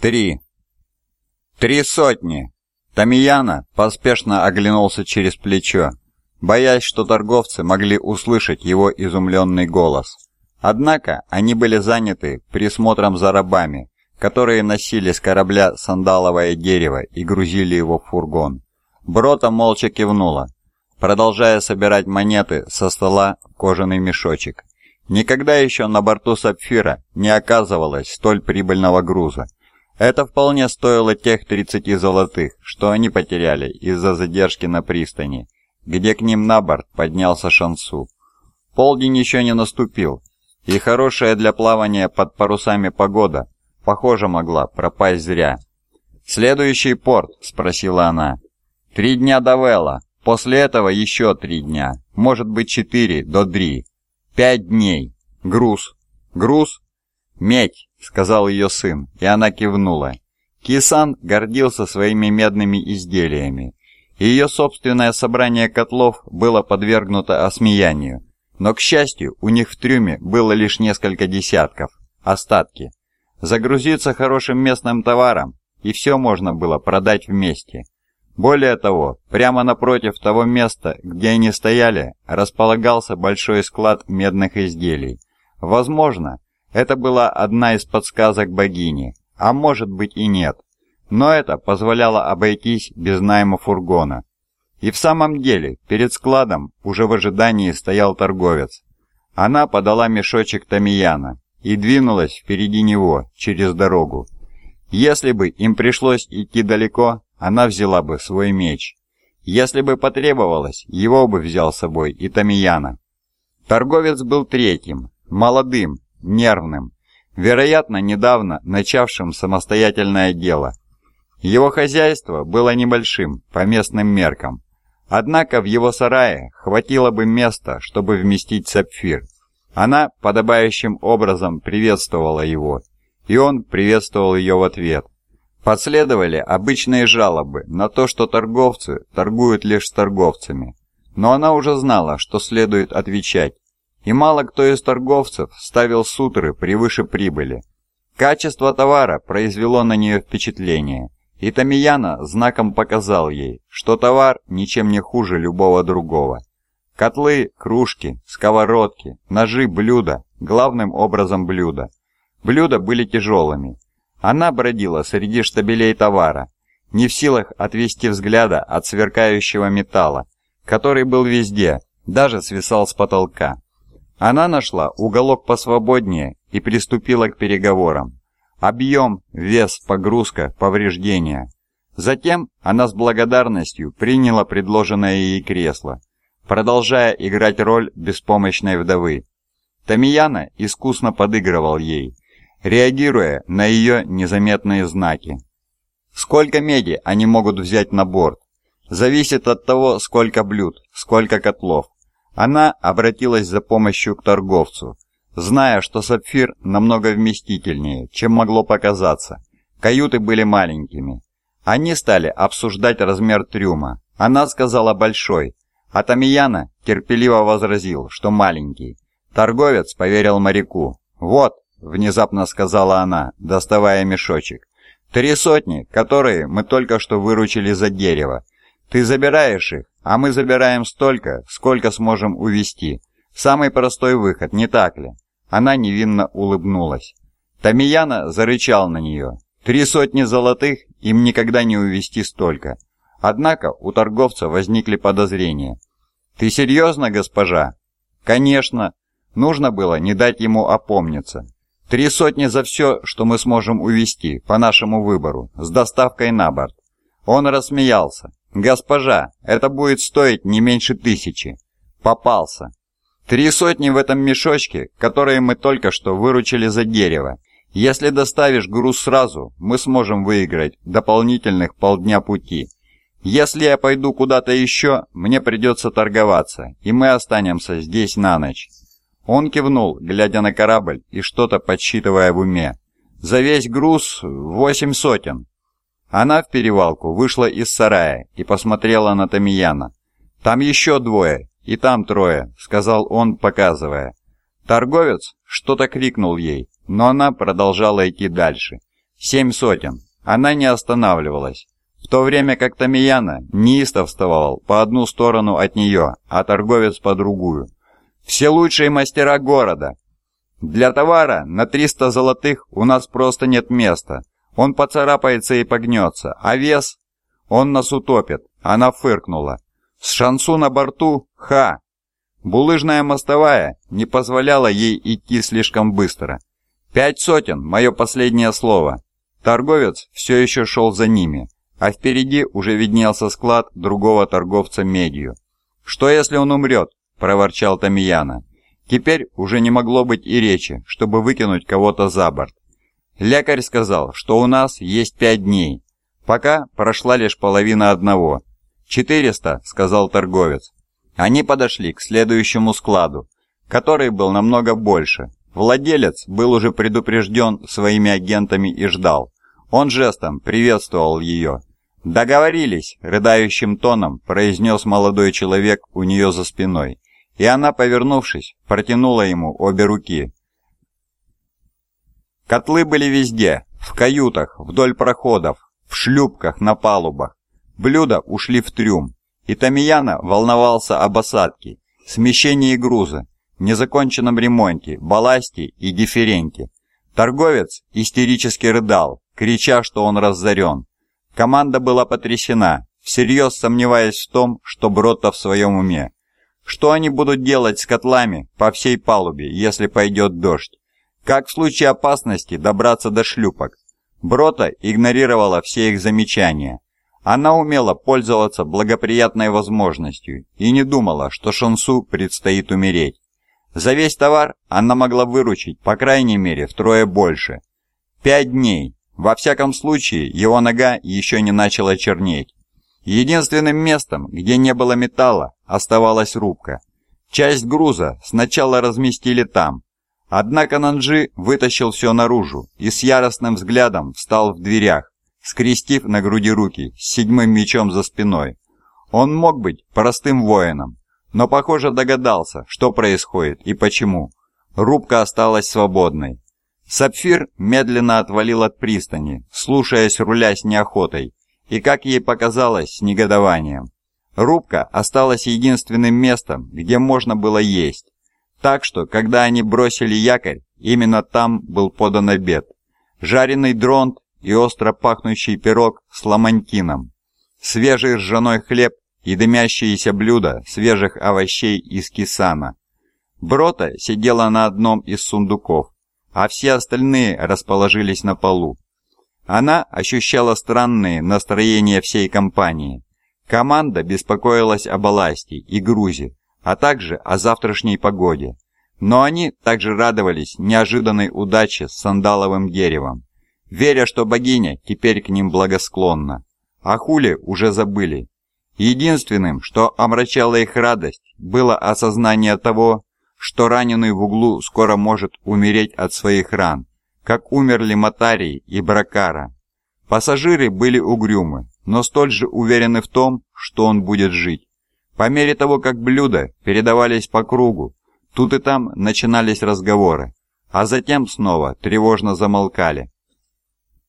Три. Три сотни. Тамияна поспешно оглянулся через плечо, боясь, что торговцы могли услышать его изумленный голос. Однако они были заняты присмотром за рабами, которые носили с корабля сандаловое дерево и грузили его в фургон. Брота молча кивнула, продолжая собирать монеты со стола в кожаный мешочек. Никогда еще на борту «Сапфира» не оказывалось столь прибыльного груза – это вполне стоило тех 30 золотых, что они потеряли из-за задержки на пристани, где к ним на борт поднялся Шансу. Полдень еще не наступил, и хорошая для плавания под парусами погода, похоже, могла пропасть зря. «Следующий порт?» – спросила она. «Три дня до Вела, после этого еще три дня, может быть четыре до Дри. Пять дней. Груз. Груз? Медь. — сказал ее сын, и она кивнула. Кисан гордился своими медными изделиями. Ее собственное собрание котлов было подвергнуто осмеянию. Но, к счастью, у них в трюме было лишь несколько десятков. Остатки. Загрузиться хорошим местным товаром, и все можно было продать вместе. Более того, прямо напротив того места, где они стояли, располагался большой склад медных изделий. Возможно, это была одна из подсказок богини, а может быть и нет. Но это позволяло обойтись без найма фургона. И в самом деле, перед складом уже в ожидании стоял торговец. Она подала мешочек Тамияна и двинулась впереди него, через дорогу. Если бы им пришлось идти далеко, она взяла бы свой меч. Если бы потребовалось, его бы взял с собой и Тамияна. Торговец был третьим, молодым, нервным, вероятно, недавно начавшим самостоятельное дело. Его хозяйство было небольшим по местным меркам, однако в его сарае хватило бы места, чтобы вместить сапфир. Она подобающим образом приветствовала его, и он приветствовал ее в ответ. Последовали обычные жалобы на то, что торговцы торгуют лишь с торговцами, но она уже знала, что следует отвечать, и мало кто из торговцев ставил сутры превыше прибыли. Качество товара произвело на нее впечатление, и Тамияна знаком показал ей, что товар ничем не хуже любого другого. Котлы, кружки, сковородки, ножи, блюда, главным образом блюда. Блюда были тяжелыми. Она бродила среди штабелей товара, не в силах отвести взгляда от сверкающего металла, который был везде, даже свисал с потолка. Она нашла уголок посвободнее и приступила к переговорам. Объем, вес, погрузка, повреждения. Затем она с благодарностью приняла предложенное ей кресло, продолжая играть роль беспомощной вдовы. Тамияна искусно подыгрывал ей, реагируя на ее незаметные знаки. Сколько меди они могут взять на борт, зависит от того, сколько блюд, сколько котлов. Она обратилась за помощью к торговцу, зная, что сапфир намного вместительнее, чем могло показаться. Каюты были маленькими. Они стали обсуждать размер трюма. Она сказала «большой», а Тамияна терпеливо возразил, что маленький. Торговец поверил моряку. «Вот», — внезапно сказала она, доставая мешочек, «три сотни, которые мы только что выручили за дерево. Ты забираешь их, а мы забираем столько, сколько сможем увести. Самый простой выход, не так ли?» Она невинно улыбнулась. Тамияна зарычал на нее. «Три сотни золотых им никогда не увести столько». Однако у торговца возникли подозрения. «Ты серьезно, госпожа?» «Конечно. Нужно было не дать ему опомниться. Три сотни за все, что мы сможем увести, по нашему выбору, с доставкой на борт». Он рассмеялся. «Госпожа, это будет стоить не меньше тысячи». Попался. Три сотни в этом мешочке, которые мы только что выручили за дерево. Если доставишь груз сразу, мы сможем выиграть дополнительных полдня пути. Если я пойду куда-то еще, мне придется торговаться, и мы останемся здесь на ночь». Он кивнул, глядя на корабль и что-то подсчитывая в уме. «За весь груз восемь сотен. Она в перевалку вышла из сарая и посмотрела на Тамияна. «Там еще двое, и там трое», — сказал он, показывая. Торговец что-то крикнул ей, но она продолжала идти дальше. Семь сотен. Она не останавливалась. В то время как Тамияна неистовствовал по одну сторону от нее, а торговец по другую. «Все лучшие мастера города! Для товара на 300 золотых у нас просто нет места. Он поцарапается и погнется, а вес? Он нас утопит!» Она фыркнула. «С шансу на борту? Ха!» Булыжная мостовая не позволяла ей идти слишком быстро. «Пять сотен, мое последнее слово!» Торговец все еще шел за ними, а впереди уже виднелся склад другого торговца медью. «Что если он умрет?» – проворчал Тамияна. Теперь уже не могло быть и речи, чтобы выкинуть кого-то за борт. Лекарь сказал, что у нас есть пять дней. Пока прошла лишь половина одного. «Четыреста», — сказал торговец. Они подошли к следующему складу, который был намного больше. Владелец был уже предупрежден своими агентами и ждал. Он жестом приветствовал ее. «Договорились!» — рыдающим тоном произнес молодой человек у нее за спиной. И она, повернувшись, протянула ему обе руки. Котлы были везде, в каютах, вдоль проходов, в шлюпках, на палубах. Блюда ушли в трюм, и Тамияна волновался об осадке, смещении груза, незаконченном ремонте, балласте и дифференте. Торговец истерически рыдал, крича, что он разорен. Команда была потрясена, всерьез сомневаясь в том, что Бротто в своем уме. Что они будут делать с котлами по всей палубе, если пойдет дождь? Как в случае опасности добраться до шлюпок? Брота игнорировала все их замечания. Она умела пользоваться благоприятной возможностью и не думала, что Шансу предстоит умереть. За весь товар она могла выручить, по крайней мере, втрое больше. Пять дней. Во всяком случае, его нога еще не начала чернеть. Единственным местом, где не было металла, оставалась рубка. Часть груза сначала разместили там. Однако Нанджи вытащил все наружу и с яростным взглядом встал в дверях, скрестив на груди руки с седьмым мечом за спиной. Он мог быть простым воином, но, похоже, догадался, что происходит и почему. Рубка осталась свободной. Сапфир медленно отвалил от пристани, слушаясь руля с неохотой, и, как ей показалось, с негодованием. Рубка осталась единственным местом, где можно было есть. Так что, когда они бросили якорь, именно там был подан обед. Жареный дронт и остро пахнущий пирог с ламантином, свежий ржаной хлеб и дымящиеся блюда свежих овощей из кисана. Брота сидела на одном из сундуков, а все остальные расположились на полу. Она ощущала странные настроения всей компании. Команда беспокоилась о балласте и грузе, а также о завтрашней погоде. Но они также радовались неожиданной удаче с сандаловым деревом, веря, что богиня теперь к ним благосклонна. О хуле уже забыли. Единственным, что омрачало их радость, было осознание того, что раненый в углу скоро может умереть от своих ран, как умерли Матарий и Бракара. Пассажиры были угрюмы, но столь же уверены в том, что он будет жить. По мере того, как блюда передавались по кругу, тут и там начинались разговоры, а затем снова тревожно замолкали.